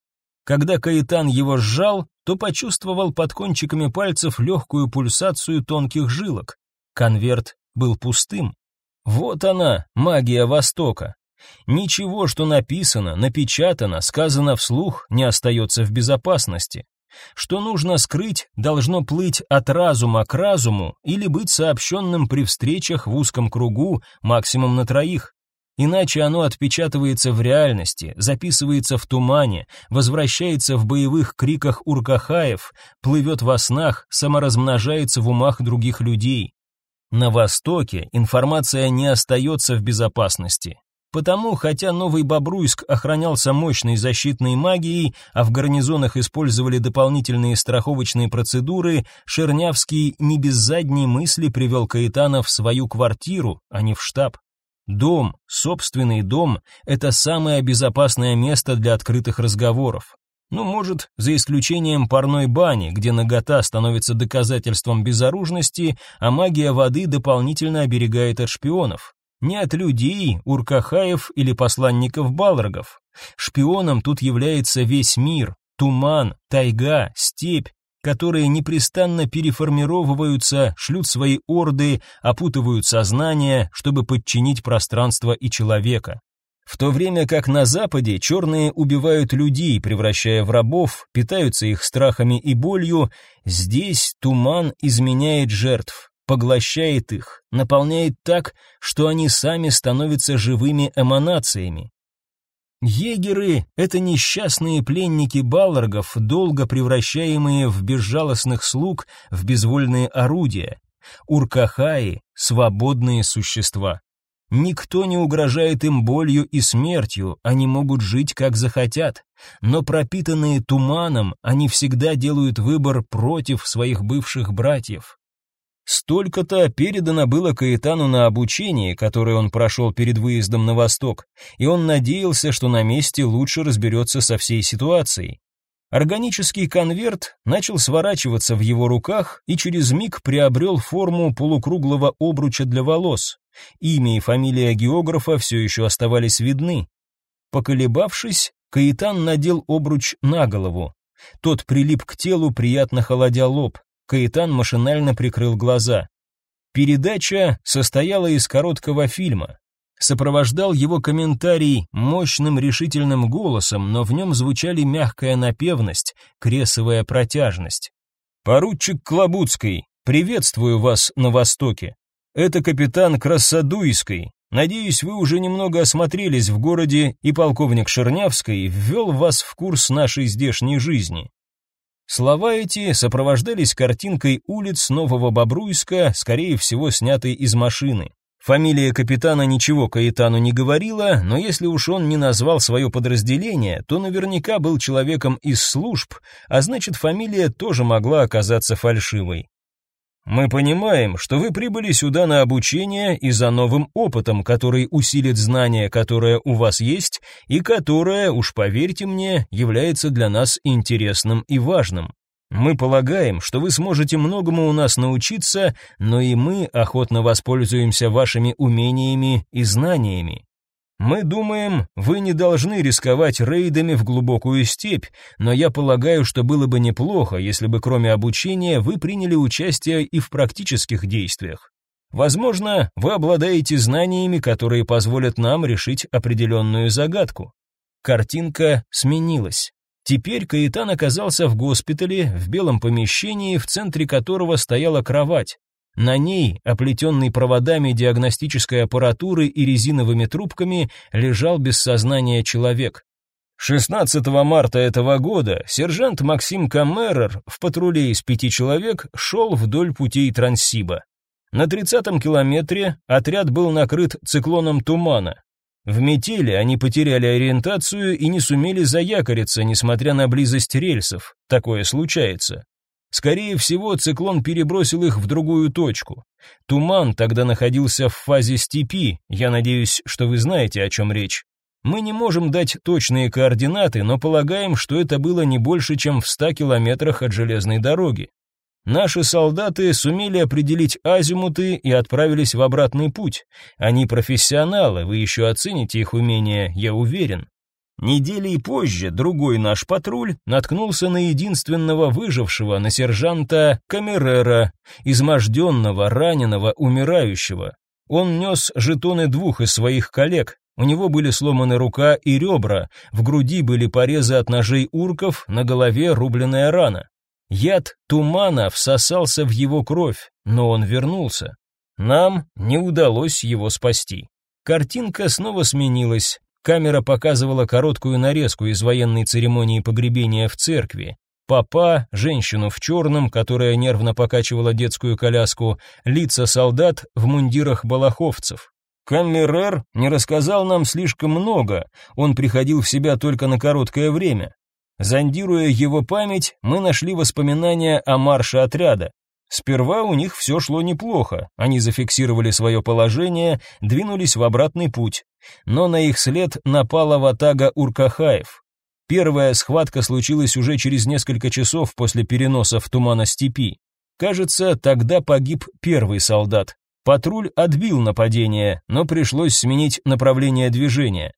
Когда Каэтан его сжал, то почувствовал под кончиками пальцев легкую пульсацию тонких жилок. Конверт был пустым. Вот она, магия Востока. Ничего, что написано, напечатано, сказано вслух, не остается в безопасности. Что нужно скрыть, должно плыть от разума к разуму или быть сообщенным при встречах в узком кругу, максимум на троих. Иначе оно отпечатывается в реальности, записывается в тумане, возвращается в боевых криках уркахаев, плывет во снах, саморазмножается в умах других людей. На Востоке информация не остается в безопасности. Потому, хотя Новый Бобруйск охранялся мощной защитной магией, а в гарнизонах использовали дополнительные страховочные процедуры, Шернявский не без задней мысли привел Каэтана в свою квартиру, а не в штаб. Дом, собственный дом – это самое безопасное место для открытых разговоров. Ну, может, за исключением парной бани, где нагота становится доказательством безоружности, а магия воды дополнительно оберегает от шпионов. Не от людей, уркахаев или посланников балрогов. Шпионом тут является весь мир, туман, тайга, степь, которые непрестанно переформировываются, шлют свои орды, опутывают сознание, чтобы подчинить пространство и человека. В то время как на Западе черные убивают людей, превращая в рабов, питаются их страхами и болью, здесь туман изменяет жертв, поглощает их, наполняет так, что они сами становятся живыми эманациями. Егеры — это несчастные пленники балларгов, долго превращаемые в безжалостных слуг, в безвольные орудия. Уркахаи — свободные существа. Никто не угрожает им болью и смертью, они могут жить как захотят. Но пропитанные туманом, они всегда делают выбор против своих бывших братьев. Столько-то передано было Каэтану на обучение, которое он прошел перед выездом на восток, и он надеялся, что на месте лучше разберется со всей ситуацией. Органический конверт начал сворачиваться в его руках и через миг приобрел форму полукруглого обруча для волос. Имя и фамилия географа все еще оставались видны. Поколебавшись, Каэтан надел обруч на голову. Тот прилип к телу, приятно холодя лоб. Каэтан машинально прикрыл глаза. Передача состояла из короткого фильма. Сопровождал его комментарий мощным решительным голосом, но в нем звучали мягкая напевность, кресовая протяжность. Поручик Клобудский, Приветствую вас на Востоке. Это капитан Красадуйской. Надеюсь, вы уже немного осмотрелись в городе, и полковник Шернявский ввел вас в курс нашей здешней жизни. Слова эти сопровождались картинкой улиц Нового Бобруйска, скорее всего, снятой из машины. Фамилия капитана ничего Каэтану не говорила, но если уж он не назвал свое подразделение, то наверняка был человеком из служб, а значит, фамилия тоже могла оказаться фальшивой. Мы понимаем, что вы прибыли сюда на обучение и за новым опытом, который усилит знания, которое у вас есть, и которое, уж поверьте мне, является для нас интересным и важным. Мы полагаем, что вы сможете многому у нас научиться, но и мы охотно воспользуемся вашими умениями и знаниями. Мы думаем, вы не должны рисковать рейдами в глубокую степь, но я полагаю, что было бы неплохо, если бы кроме обучения вы приняли участие и в практических действиях. Возможно, вы обладаете знаниями, которые позволят нам решить определенную загадку. Картинка сменилась. Теперь Каитан оказался в госпитале, в белом помещении, в центре которого стояла кровать. На ней, оплетенный проводами диагностической аппаратуры и резиновыми трубками, лежал без сознания человек. 16 марта этого года сержант Максим Камерер в патруле из пяти человек шел вдоль путей Транссиба. На 30-м километре отряд был накрыт циклоном тумана. В метели они потеряли ориентацию и не сумели заякориться, несмотря на близость рельсов. Такое случается. Скорее всего, циклон перебросил их в другую точку. Туман тогда находился в фазе степи, я надеюсь, что вы знаете, о чем речь. Мы не можем дать точные координаты, но полагаем, что это было не больше, чем в 100 километрах от железной дороги. Наши солдаты сумели определить азимуты и отправились в обратный путь. Они профессионалы, вы еще оцените их умения, я уверен. Недели позже другой наш патруль наткнулся на единственного выжившего, на сержанта Камерера, изможденного, раненого, умирающего. Он нес жетоны двух из своих коллег. У него были сломаны рука и ребра, в груди были порезы от ножей урков, на голове рубленная рана. Яд тумана всосался в его кровь, но он вернулся. Нам не удалось его спасти. Картинка снова сменилась. Камера показывала короткую нарезку из военной церемонии погребения в церкви. Папа, женщину в черном, которая нервно покачивала детскую коляску, лица солдат в мундирах балаховцев. Камерер не рассказал нам слишком много, он приходил в себя только на короткое время. Зондируя его память, мы нашли воспоминания о марше отряда. Сперва у них все шло неплохо, они зафиксировали свое положение, двинулись в обратный путь, но на их след напала ватага Уркахаев. Первая схватка случилась уже через несколько часов после переноса в тумана степи. Кажется, тогда погиб первый солдат. Патруль отбил нападение, но пришлось сменить направление движения.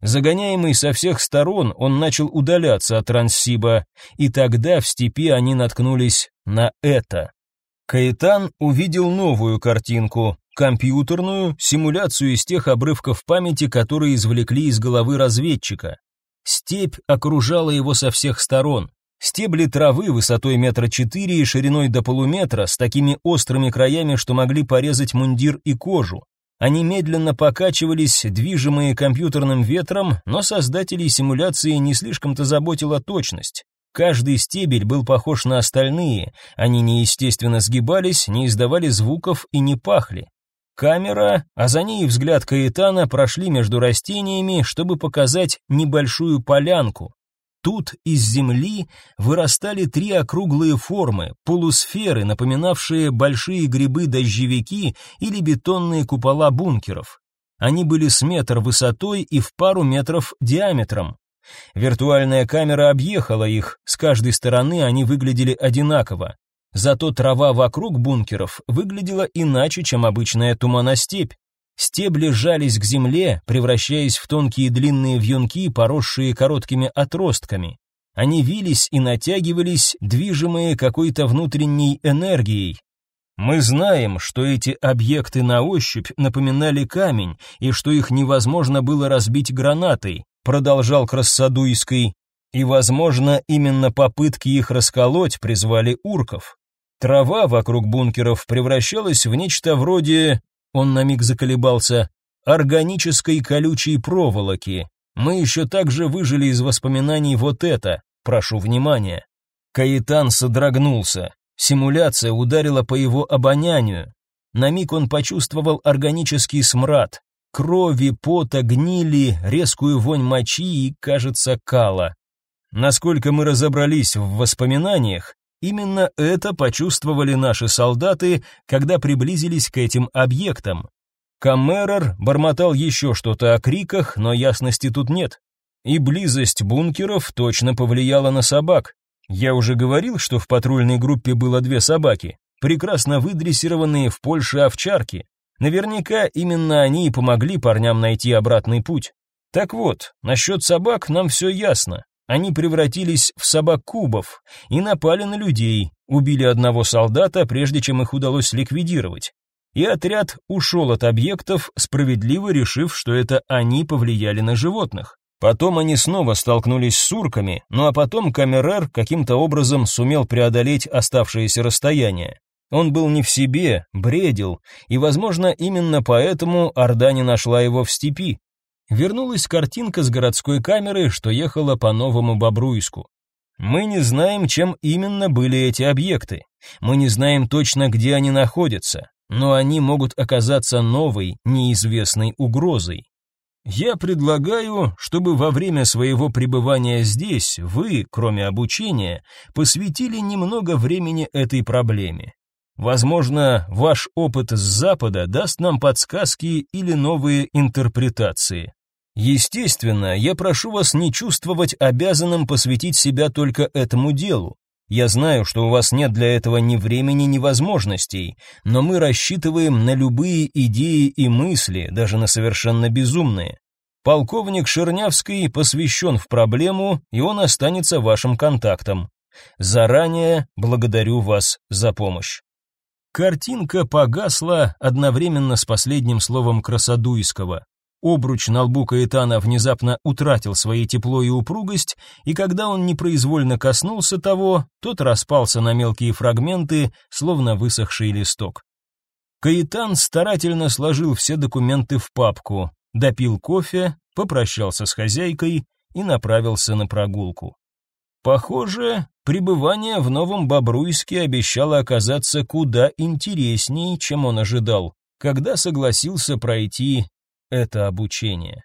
Загоняемый со всех сторон, он начал удаляться от Транссиба, и тогда в степи они наткнулись на это. Каэтан увидел новую картинку, компьютерную симуляцию из тех обрывков памяти, которые извлекли из головы разведчика. Степь окружала его со всех сторон. Стебли травы высотой метра четыре и шириной до полуметра с такими острыми краями, что могли порезать мундир и кожу. Они медленно покачивались, движимые компьютерным ветром, но создателей симуляции не слишком-то заботила точность. Каждый стебель был похож на остальные, они неестественно сгибались, не издавали звуков и не пахли. Камера, а за ней взгляд Каэтана прошли между растениями, чтобы показать небольшую полянку. Тут из земли вырастали три округлые формы, полусферы, напоминавшие большие грибы-дождевики или бетонные купола бункеров. Они были с метр высотой и в пару метров диаметром. Виртуальная камера объехала их, с каждой стороны они выглядели одинаково. Зато трава вокруг бункеров выглядела иначе, чем обычная туманостепь. Стебли жались к земле, превращаясь в тонкие длинные вьюнки, поросшие короткими отростками. Они вились и натягивались, движимые какой-то внутренней энергией. Мы знаем, что эти объекты на ощупь напоминали камень, и что их невозможно было разбить гранатой, продолжал Крассадуйский, и, возможно, именно попытки их расколоть призвали урков. Трава вокруг бункеров превращалась в нечто вроде, он на миг заколебался, органической колючей проволоки. Мы еще также выжили из воспоминаний вот это. Прошу внимания. Каитан содрогнулся. Симуляция ударила по его обонянию. На миг он почувствовал органический смрад, крови, пота, гнили, резкую вонь мочи и, кажется, кала. Насколько мы разобрались в воспоминаниях, именно это почувствовали наши солдаты, когда приблизились к этим объектам. Камерер бормотал еще что-то о криках, но ясности тут нет. И близость бункеров точно повлияла на собак. Я уже говорил, что в патрульной группе было две собаки, прекрасно выдрессированные в Польше овчарки. Наверняка именно они и помогли парням найти обратный путь. Так вот, насчет собак нам все ясно. Они превратились в собак-кубов и напали на людей, убили одного солдата, прежде чем их удалось ликвидировать. И отряд ушел от объектов, справедливо решив, что это они повлияли на животных. Потом они снова столкнулись с сурками, ну а потом Камерер каким-то образом сумел преодолеть оставшееся расстояние. Он был не в себе, бредил, и, возможно, именно поэтому Орда не нашла его в степи. Вернулась картинка с городской камеры, что ехала по Новому Бобруйску. Мы не знаем, чем именно были эти объекты. Мы не знаем точно, где они находятся, но они могут оказаться новой, неизвестной угрозой. Я предлагаю, чтобы во время своего пребывания здесь вы, кроме обучения, посвятили немного времени этой проблеме. Возможно, ваш опыт с Запада даст нам подсказки или новые интерпретации. Естественно, я прошу вас не чувствовать обязанным посвятить себя только этому делу. Я знаю, что у вас нет для этого ни времени, ни возможностей, но мы рассчитываем на любые идеи и мысли, даже на совершенно безумные. Полковник Шернявский посвящен в проблему, и он останется вашим контактом. Заранее благодарю вас за помощь. Картинка погасла одновременно с последним словом Красодуйского. Обруч на лбу Каэтана внезапно утратил свои тепло и упругость, и когда он непроизвольно коснулся того, тот распался на мелкие фрагменты, словно высохший листок. Каэтан старательно сложил все документы в папку, допил кофе, попрощался с хозяйкой и направился на прогулку. Похоже, пребывание в Новом Бобруйске обещало оказаться куда интереснее, чем он ожидал, когда согласился пройти это обучение.